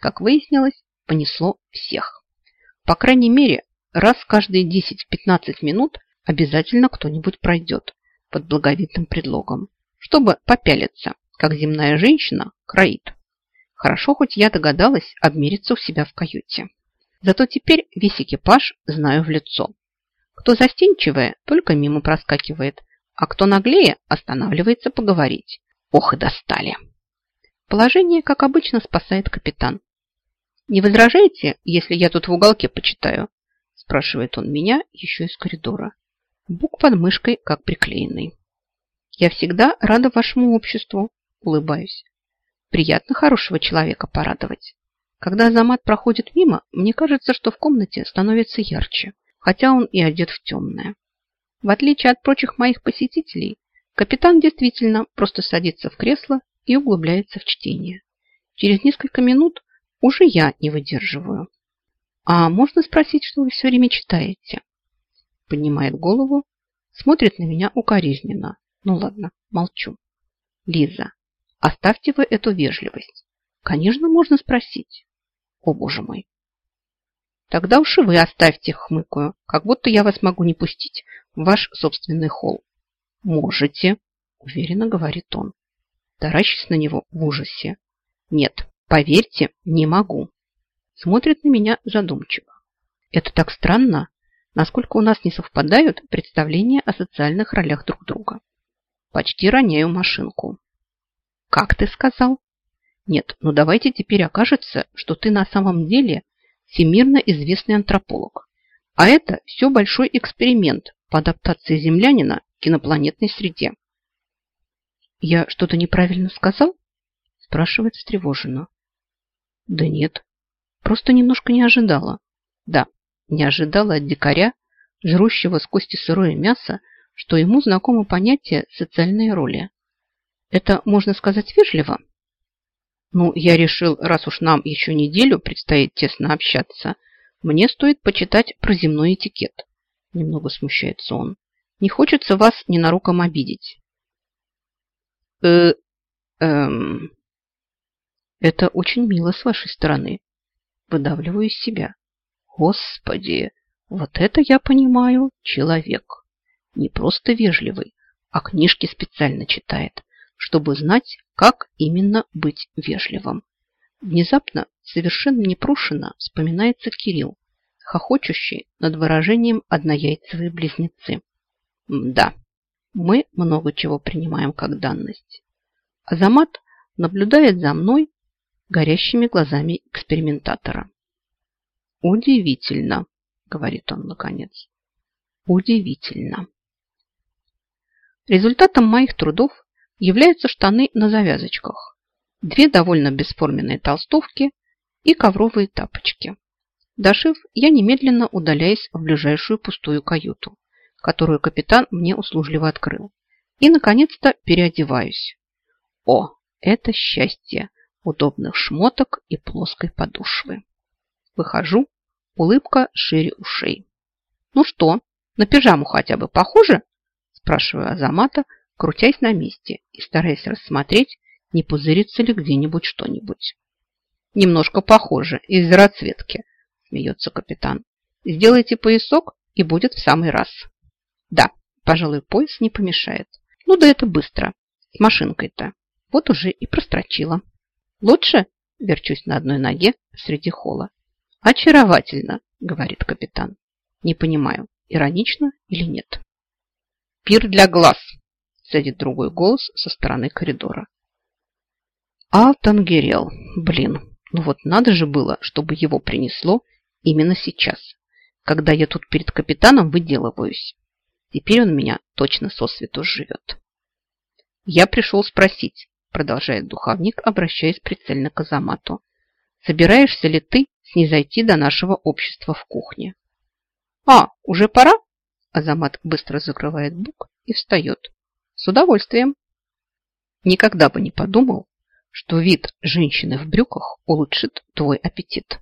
как выяснилось, понесло всех. По крайней мере, раз каждые 10-15 минут обязательно кто-нибудь пройдет под благовидным предлогом, чтобы попялиться, как земная женщина кроит. Хорошо, хоть я догадалась обмериться у себя в каюте. Зато теперь весь экипаж знаю в лицо. Кто застенчивая, только мимо проскакивает, а кто наглее, останавливается поговорить. Ох и достали. Положение, как обычно, спасает капитан. «Не возражаете, если я тут в уголке почитаю?» спрашивает он меня еще из коридора. Бук под мышкой, как приклеенный. «Я всегда рада вашему обществу», улыбаюсь. «Приятно хорошего человека порадовать. Когда Азамат проходит мимо, мне кажется, что в комнате становится ярче, хотя он и одет в темное. В отличие от прочих моих посетителей, капитан действительно просто садится в кресло и углубляется в чтение. Через несколько минут уже я не выдерживаю. «А можно спросить, что вы все время читаете?» Поднимает голову, смотрит на меня укоризненно. Ну ладно, молчу. «Лиза, оставьте вы эту вежливость. Конечно, можно спросить. О, боже мой. Тогда уж и вы оставьте, хмыкаю, как будто я вас могу не пустить в ваш собственный холл. Можете, уверенно говорит он. Таращись на него в ужасе. Нет, поверьте, не могу. Смотрит на меня задумчиво. Это так странно, насколько у нас не совпадают представления о социальных ролях друг друга. Почти роняю машинку. Как ты сказал? Нет, ну давайте теперь окажется, что ты на самом деле всемирно известный антрополог. А это все большой эксперимент по адаптации землянина к инопланетной среде. «Я что-то неправильно сказал?» спрашивает встревоженно. «Да нет, просто немножко не ожидала. Да, не ожидала от дикаря, жрущего с кости сырое мясо, что ему знакомо понятие социальной роли. Это можно сказать вежливо?» Ну, я решил, раз уж нам еще неделю предстоит тесно общаться, мне стоит почитать про земной этикет. Немного смущается он. Не хочется вас ненароком обидеть. Э, эм... Это очень мило с вашей стороны. Выдавливаю из себя. Господи, вот это я понимаю человек. Не просто вежливый, а книжки специально читает чтобы знать, как именно быть вежливым. Внезапно, совершенно непрошено, вспоминается Кирилл, хохочущий над выражением «однояйцевые близнецы». Да, мы много чего принимаем как данность. Азамат наблюдает за мной горящими глазами экспериментатора. «Удивительно», — говорит он наконец. «Удивительно». Результатом моих трудов являются штаны на завязочках, две довольно бесформенные толстовки и ковровые тапочки. Дошив, я немедленно удаляюсь в ближайшую пустую каюту, которую капитан мне услужливо открыл. И, наконец-то, переодеваюсь. О, это счастье удобных шмоток и плоской подошвы. Выхожу, улыбка шире ушей. «Ну что, на пижаму хотя бы похоже?» спрашиваю Азамата, крутясь на месте и стараясь рассмотреть, не пузырится ли где-нибудь что-нибудь. Немножко похоже, из-за расцветки, смеется капитан. Сделайте поясок, и будет в самый раз. Да, пожалуй, пояс не помешает. Ну да это быстро, с машинкой-то. Вот уже и прострочила. Лучше верчусь на одной ноге среди холла. Очаровательно, говорит капитан. Не понимаю, иронично или нет. Пир для глаз, сядет другой голос со стороны коридора. Алтангерел. Блин, ну вот надо же было, чтобы его принесло именно сейчас, когда я тут перед капитаном выделываюсь. Теперь он меня точно сосвету живет. Я пришел спросить, продолжает духовник, обращаясь прицельно к Азамату. Собираешься ли ты снизойти до нашего общества в кухне? А, уже пора? Азамат быстро закрывает бук и встает. С удовольствием. Никогда бы не подумал, что вид женщины в брюках улучшит твой аппетит.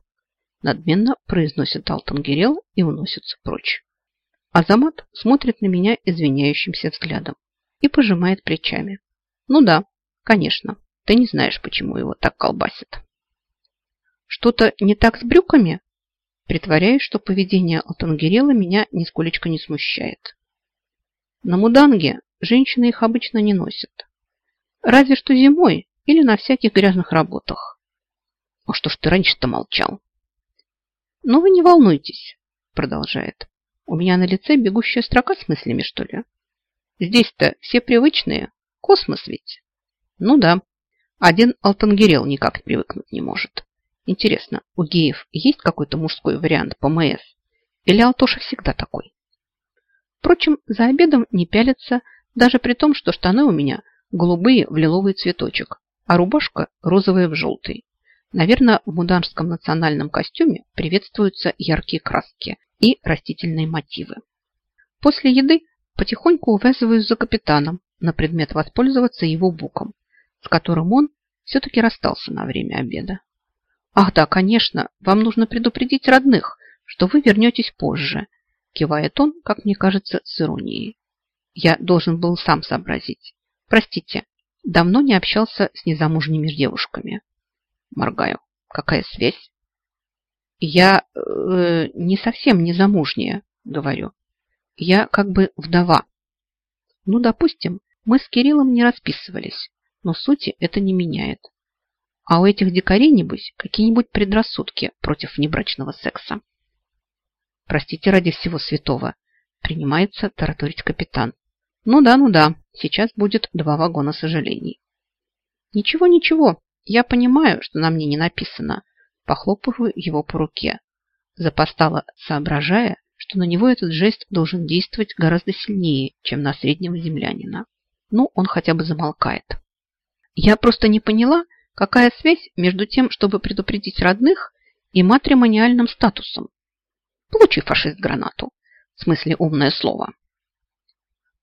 Надменно произносит Алтангерел и уносится прочь. Азамат смотрит на меня извиняющимся взглядом и пожимает плечами. Ну да, конечно, ты не знаешь, почему его так колбасит. Что-то не так с брюками? Притворяюсь, что поведение Алтангерела меня нисколечко не смущает. На Муданге женщины их обычно не носят. Разве что зимой или на всяких грязных работах. А что ж ты раньше-то молчал? Ну вы не волнуйтесь, продолжает. У меня на лице бегущая строка с мыслями, что ли? Здесь-то все привычные. Космос ведь. Ну да. Один Алтангерел никак привыкнуть не может. Интересно, у геев есть какой-то мужской вариант ПМС? Или Алтоша всегда такой? Впрочем, за обедом не пялится, даже при том, что штаны у меня голубые в лиловый цветочек, а рубашка розовая в желтый. Наверное, в муданском национальном костюме приветствуются яркие краски и растительные мотивы. После еды потихоньку увязываюсь за капитаном на предмет воспользоваться его буком, с которым он все-таки расстался на время обеда. Ах да, конечно, вам нужно предупредить родных, что вы вернетесь позже, кивает он, как мне кажется, с иронией. Я должен был сам сообразить. Простите, давно не общался с незамужними девушками. Моргаю. Какая связь? Я э, не совсем незамужняя, говорю. Я как бы вдова. Ну, допустим, мы с Кириллом не расписывались, но сути это не меняет. А у этих дикарей, небось, какие-нибудь предрассудки против небрачного секса. Простите ради всего святого, принимается тараторить капитан. Ну да, ну да, сейчас будет два вагона сожалений. Ничего, ничего, я понимаю, что на мне не написано. Похлопываю его по руке. Запостала, соображая, что на него этот жест должен действовать гораздо сильнее, чем на среднего землянина. Ну, он хотя бы замолкает. Я просто не поняла, какая связь между тем, чтобы предупредить родных, и матримониальным статусом. Получи, фашист, гранату. В смысле, умное слово.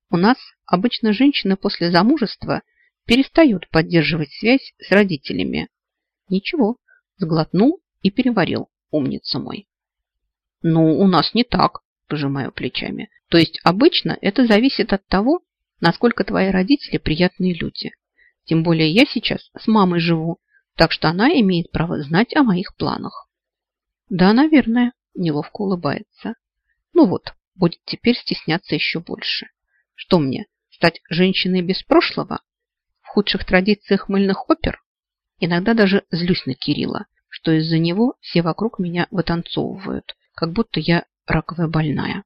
У нас обычно женщины после замужества перестают поддерживать связь с родителями. Ничего, сглотнул и переварил, умница мой. Ну, у нас не так, пожимаю плечами. То есть обычно это зависит от того, насколько твои родители приятные люди. Тем более я сейчас с мамой живу, так что она имеет право знать о моих планах. Да, наверное, неловко улыбается. Ну вот, будет теперь стесняться еще больше. Что мне, стать женщиной без прошлого? В худших традициях мыльных опер? Иногда даже злюсь на Кирилла, что из-за него все вокруг меня вытанцовывают, как будто я раковая больная.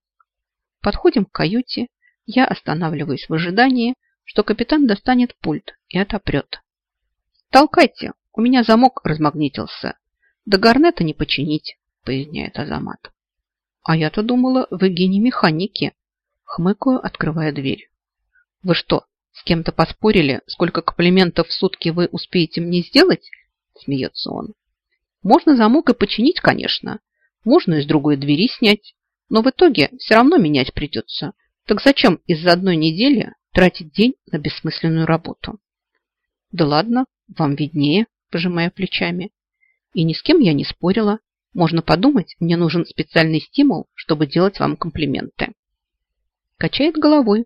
Подходим к каюте, я останавливаюсь в ожидании, что капитан достанет пульт и отопрет. «Толкайте, у меня замок размагнитился. До горнета не починить», – поясняет Азамат. «А я-то думала, вы гений механики», Хмыкаю, открывая дверь. Вы что, с кем-то поспорили, сколько комплиментов в сутки вы успеете мне сделать? Смеется он. Можно замок и починить, конечно. Можно из другой двери снять. Но в итоге все равно менять придется. Так зачем из-за одной недели тратить день на бессмысленную работу? Да ладно, вам виднее, пожимая плечами. И ни с кем я не спорила. Можно подумать, мне нужен специальный стимул, чтобы делать вам комплименты. Качает головой.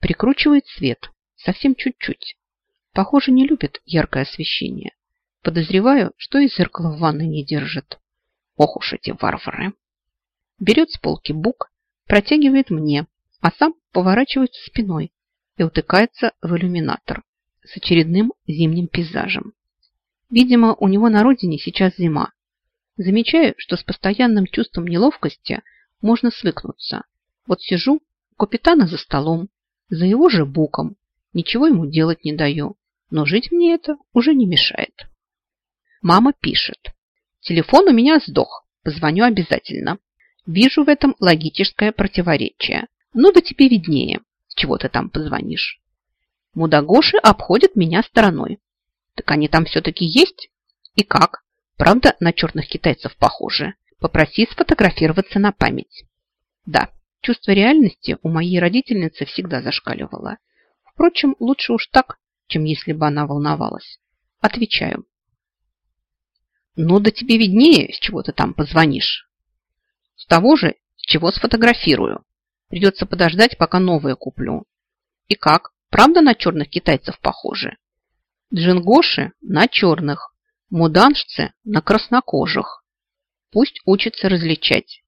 Прикручивает свет. Совсем чуть-чуть. Похоже, не любит яркое освещение. Подозреваю, что и зеркало в ванной не держит. Ох уж эти варвары. Берет с полки бук, протягивает мне, а сам поворачивается спиной и утыкается в иллюминатор с очередным зимним пейзажем. Видимо, у него на родине сейчас зима. Замечаю, что с постоянным чувством неловкости можно свыкнуться. Вот сижу капитана за столом, за его же боком. Ничего ему делать не даю, но жить мне это уже не мешает. Мама пишет. Телефон у меня сдох, позвоню обязательно. Вижу в этом логическое противоречие. Ну да тебе виднее, чего ты там позвонишь. Мудагоши обходят меня стороной. Так они там все-таки есть? И как? Правда, на черных китайцев похожи. Попроси сфотографироваться на память. Да, Чувство реальности у моей родительницы всегда зашкаливало. Впрочем, лучше уж так, чем если бы она волновалась. Отвечаю. Ну да тебе виднее, с чего ты там позвонишь. С того же, с чего сфотографирую. Придется подождать, пока новое куплю. И как? Правда на черных китайцев похожи? Джингоши на черных. Муданшцы на краснокожих. Пусть учится различать.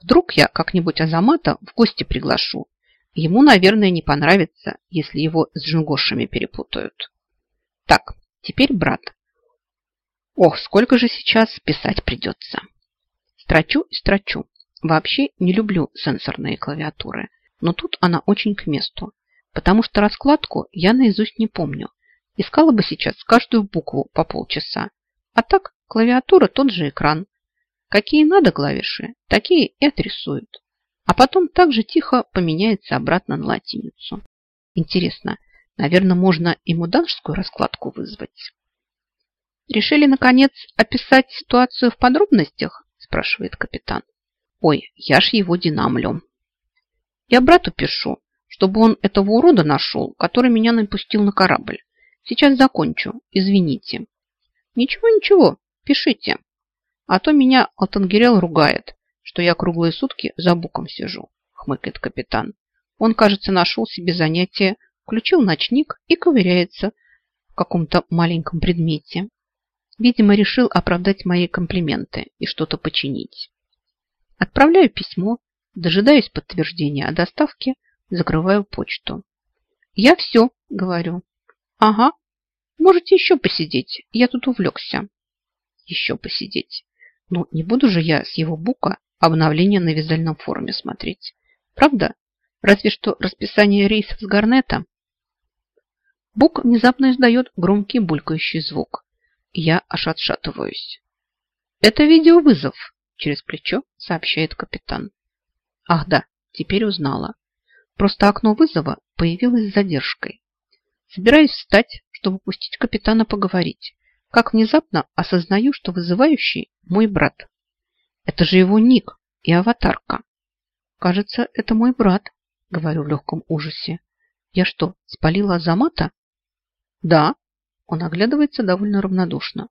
Вдруг я как-нибудь Азамата в гости приглашу. Ему, наверное, не понравится, если его с джунгошами перепутают. Так, теперь брат. Ох, сколько же сейчас писать придется. Строчу и строчу. Вообще не люблю сенсорные клавиатуры, но тут она очень к месту, потому что раскладку я наизусть не помню. Искала бы сейчас каждую букву по полчаса. А так клавиатура тот же экран. Какие надо клавиши, такие и отрисуют. А потом также тихо поменяется обратно на латиницу. Интересно, наверное, можно и муданжскую раскладку вызвать? Решили, наконец, описать ситуацию в подробностях? Спрашивает капитан. Ой, я ж его динамлю. Я брату пишу, чтобы он этого урода нашел, который меня напустил на корабль. Сейчас закончу, извините. Ничего, ничего, пишите. А то меня Алтангерел ругает, что я круглые сутки за буком сижу, хмыкает капитан. Он, кажется, нашел себе занятие, включил ночник и ковыряется в каком-то маленьком предмете. Видимо, решил оправдать мои комплименты и что-то починить. Отправляю письмо, дожидаюсь подтверждения о доставке, закрываю почту. Я все, говорю. Ага, можете еще посидеть, я тут увлекся. Еще посидеть. Ну, не буду же я с его бука обновление на вязальном форуме смотреть. Правда? Разве что расписание рейсов с Гарнета. Бук внезапно издает громкий булькающий звук. Я аж отшатываюсь. Это видеовызов, через плечо сообщает капитан. Ах да, теперь узнала. Просто окно вызова появилось с задержкой. Собираюсь встать, чтобы пустить капитана поговорить. Как внезапно осознаю, что вызывающий мой брат. Это же его ник и аватарка. Кажется, это мой брат, говорю в легком ужасе. Я что, спалила Азамата? Да. Он оглядывается довольно равнодушно.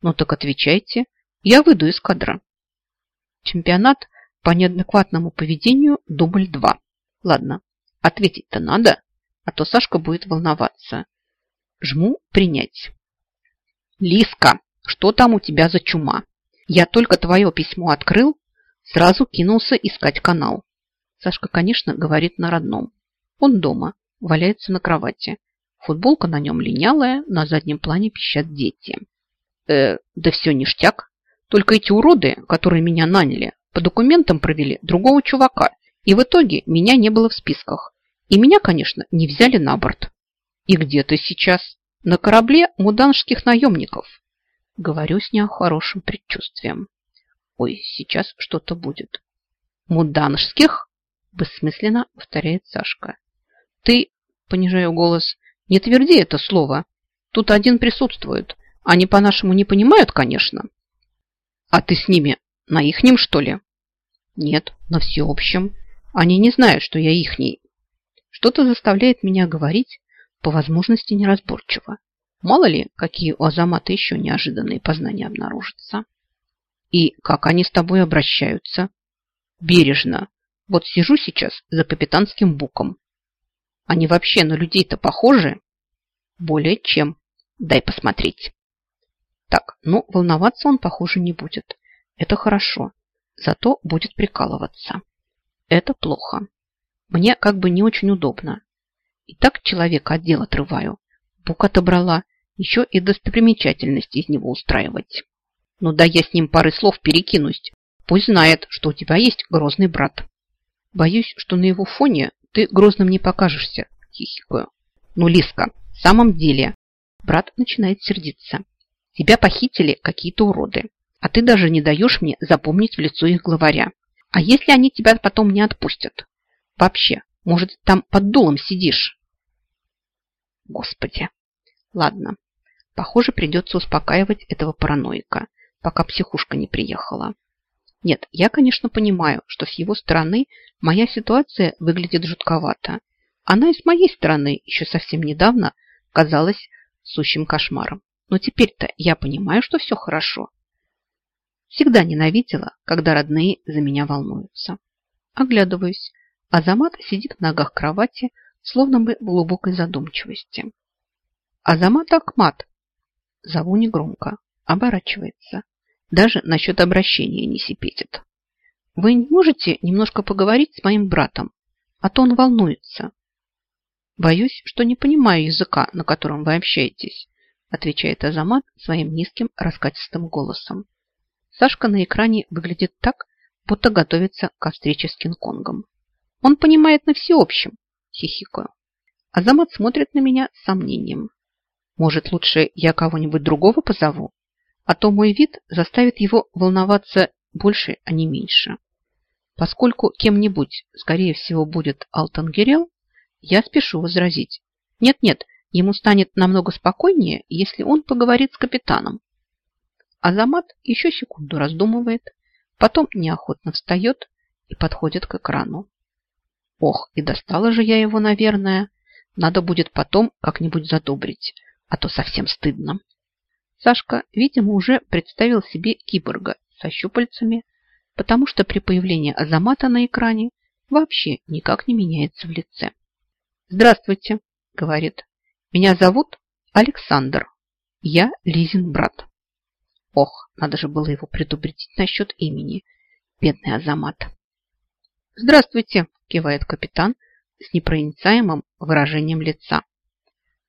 Ну так отвечайте. Я выйду из кадра. Чемпионат по неадекватному поведению дубль 2. Ладно, ответить-то надо, а то Сашка будет волноваться. Жму принять. Лиска, что там у тебя за чума? Я только твое письмо открыл, сразу кинулся искать канал. Сашка, конечно, говорит на родном. Он дома, валяется на кровати. Футболка на нем линялая, на заднем плане пищат дети. Э, да все ништяк. Только эти уроды, которые меня наняли, по документам провели другого чувака, и в итоге меня не было в списках. И меня, конечно, не взяли на борт. И где ты сейчас? На корабле муданских наемников. Говорю с нехорошим предчувствием. Ой, сейчас что-то будет. Муданских? Бессмысленно повторяет Сашка. Ты, понижаю голос, не тверди это слово. Тут один присутствует. Они по-нашему не понимают, конечно. А ты с ними на ихнем, что ли? Нет, на всеобщем. Они не знают, что я ихний. Что-то заставляет меня говорить, по возможности неразборчиво. Мало ли, какие у Азамата еще неожиданные познания обнаружатся. И как они с тобой обращаются? Бережно. Вот сижу сейчас за капитанским буком. Они вообще на людей-то похожи? Более чем. Дай посмотреть. Так, ну, волноваться он, похоже, не будет. Это хорошо. Зато будет прикалываться. Это плохо. Мне как бы не очень удобно. И так человека от дел отрываю. Бук отобрала. Еще и достопримечательности из него устраивать. Ну да я с ним пары слов перекинусь. Пусть знает, что у тебя есть грозный брат. Боюсь, что на его фоне ты грозным не покажешься, хихикаю. Ну, Лиска, в самом деле. Брат начинает сердиться. Тебя похитили какие-то уроды а ты даже не даешь мне запомнить в лицо их главаря. А если они тебя потом не отпустят? Вообще, может, там под дулом сидишь? Господи. Ладно. Похоже, придется успокаивать этого параноика, пока психушка не приехала. Нет, я, конечно, понимаю, что с его стороны моя ситуация выглядит жутковато. Она и с моей стороны еще совсем недавно казалась сущим кошмаром. Но теперь-то я понимаю, что все хорошо. Всегда ненавидела, когда родные за меня волнуются. Оглядываюсь. Азамат сидит в ногах кровати, словно бы в глубокой задумчивости. Азамат Акмат. Зову негромко. Оборачивается. Даже насчет обращения не сипетит. Вы не можете немножко поговорить с моим братом? А то он волнуется. Боюсь, что не понимаю языка, на котором вы общаетесь, отвечает Азамат своим низким раскатистым голосом. Сашка на экране выглядит так, будто готовится к встрече с Кинг-Конгом. Он понимает на всеобщем, хихикаю. Азамат смотрит на меня с сомнением. Может, лучше я кого-нибудь другого позову? А то мой вид заставит его волноваться больше, а не меньше. Поскольку кем-нибудь, скорее всего, будет Алтан Герел, я спешу возразить. Нет-нет, ему станет намного спокойнее, если он поговорит с капитаном. Азамат еще секунду раздумывает, потом неохотно встает и подходит к экрану. Ох, и достала же я его, наверное. Надо будет потом как-нибудь задобрить, а то совсем стыдно. Сашка, видимо, уже представил себе киборга со щупальцами, потому что при появлении Азамата на экране вообще никак не меняется в лице. «Здравствуйте», — говорит. «Меня зовут Александр. Я Лизин брат». Ох, надо же было его предупредить насчет имени. Бедный Азамат. «Здравствуйте», – кивает капитан с непроницаемым выражением лица.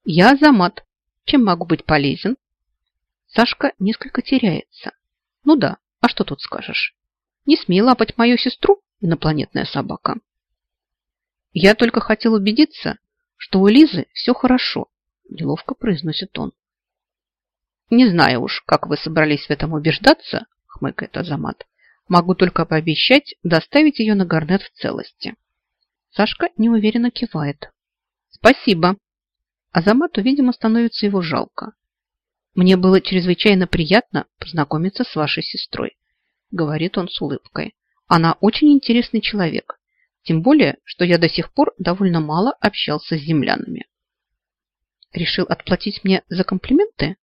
«Я Азамат. Чем могу быть полезен?» Сашка несколько теряется. «Ну да, а что тут скажешь? Не смей лапать мою сестру, инопланетная собака». «Я только хотел убедиться, что у Лизы все хорошо», – неловко произносит он. «Не знаю уж, как вы собрались в этом убеждаться», – хмыкает Азамат. «Могу только пообещать доставить ее на Гарнет в целости». Сашка неуверенно кивает. «Спасибо». Азамату, видимо, становится его жалко. «Мне было чрезвычайно приятно познакомиться с вашей сестрой», – говорит он с улыбкой. «Она очень интересный человек, тем более, что я до сих пор довольно мало общался с землянами». «Решил отплатить мне за комплименты?»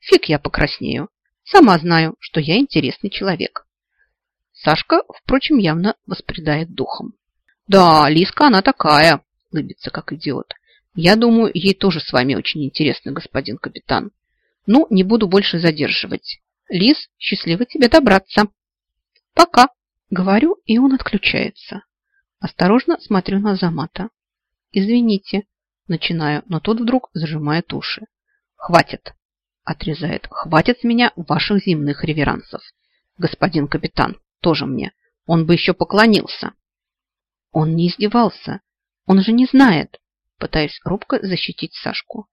Фиг я покраснею. Сама знаю, что я интересный человек. Сашка, впрочем, явно воспредает духом. Да, Лиска она такая, лыбится как идиот. Я думаю, ей тоже с вами очень интересно, господин капитан. Ну, не буду больше задерживать. Лис, счастливо тебе добраться. Пока, говорю, и он отключается. Осторожно смотрю на Замата. Извините, начинаю, но тот вдруг зажимает уши. Хватит, Отрезает. Хватит с меня ваших земных реверансов. Господин капитан, тоже мне. Он бы еще поклонился. Он не издевался. Он же не знает. Пытаюсь робко защитить Сашку.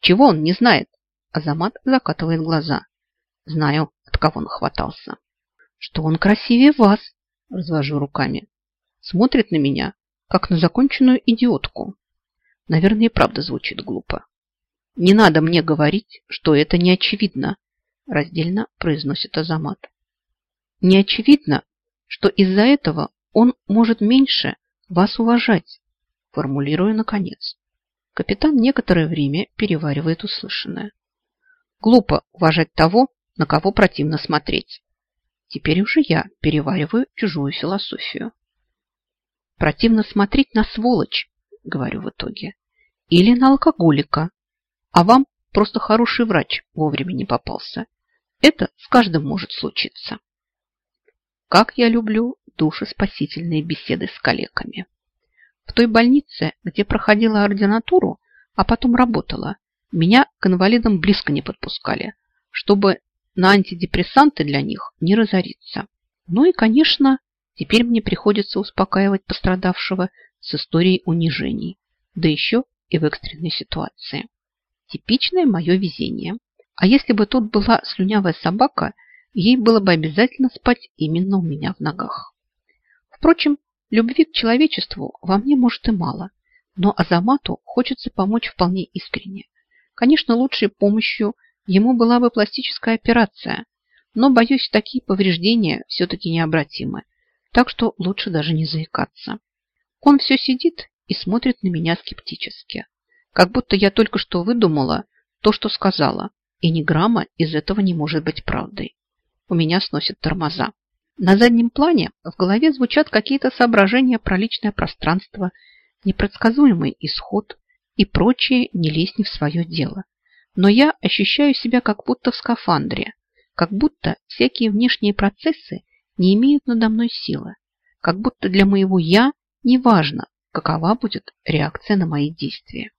Чего он не знает? Азамат закатывает глаза. Знаю, от кого он хватался. Что он красивее вас, развожу руками. Смотрит на меня, как на законченную идиотку. Наверное, и правда звучит глупо. Не надо мне говорить, что это не очевидно, раздельно произносит Азамат. Не очевидно, что из-за этого он может меньше вас уважать, формулирую наконец. Капитан некоторое время переваривает услышанное. Глупо уважать того, на кого противно смотреть. Теперь уже я перевариваю чужую философию. Противно смотреть на сволочь, говорю в итоге. Или на алкоголика, а вам просто хороший врач вовремя не попался. Это с каждым может случиться. Как я люблю душеспасительные беседы с коллегами. В той больнице, где проходила ординатуру, а потом работала, меня к инвалидам близко не подпускали, чтобы на антидепрессанты для них не разориться. Ну и, конечно, теперь мне приходится успокаивать пострадавшего с историей унижений, да еще и в экстренной ситуации. Типичное мое везение. А если бы тут была слюнявая собака, ей было бы обязательно спать именно у меня в ногах. Впрочем, любви к человечеству во мне может и мало, но Азамату хочется помочь вполне искренне. Конечно, лучшей помощью ему была бы пластическая операция, но, боюсь, такие повреждения все-таки необратимы, так что лучше даже не заикаться. Он все сидит и смотрит на меня скептически. Как будто я только что выдумала то, что сказала, и ни грамма из этого не может быть правдой. У меня сносят тормоза. На заднем плане в голове звучат какие-то соображения про личное пространство, непредсказуемый исход и прочее не лезь не в свое дело. Но я ощущаю себя как будто в скафандре, Как будто всякие внешние процессы не имеют надо мной силы. Как будто для моего «я» не важно, какова будет реакция на мои действия.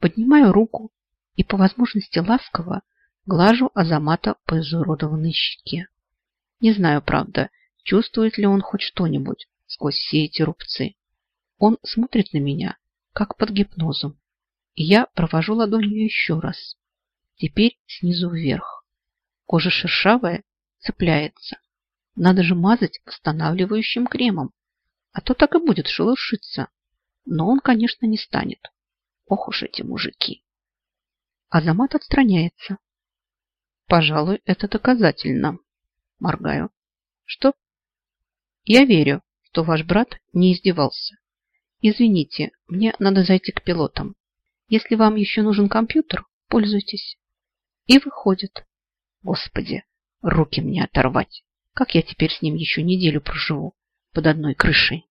Поднимаю руку и по возможности ласково глажу Азамата по изуродованной щеке. Не знаю, правда, чувствует ли он хоть что-нибудь сквозь все эти рубцы. Он смотрит на меня, как под гипнозом. И я провожу ладонью еще раз. Теперь снизу вверх. Кожа шершавая, цепляется. Надо же мазать восстанавливающим кремом, а то так и будет шелушиться. Но он, конечно, не станет. Ох уж эти мужики. Азамат отстраняется. Пожалуй, это доказательно. Моргаю. Что? Я верю, что ваш брат не издевался. Извините, мне надо зайти к пилотам. Если вам еще нужен компьютер, пользуйтесь. И выходит. Господи, руки мне оторвать. Как я теперь с ним еще неделю проживу под одной крышей?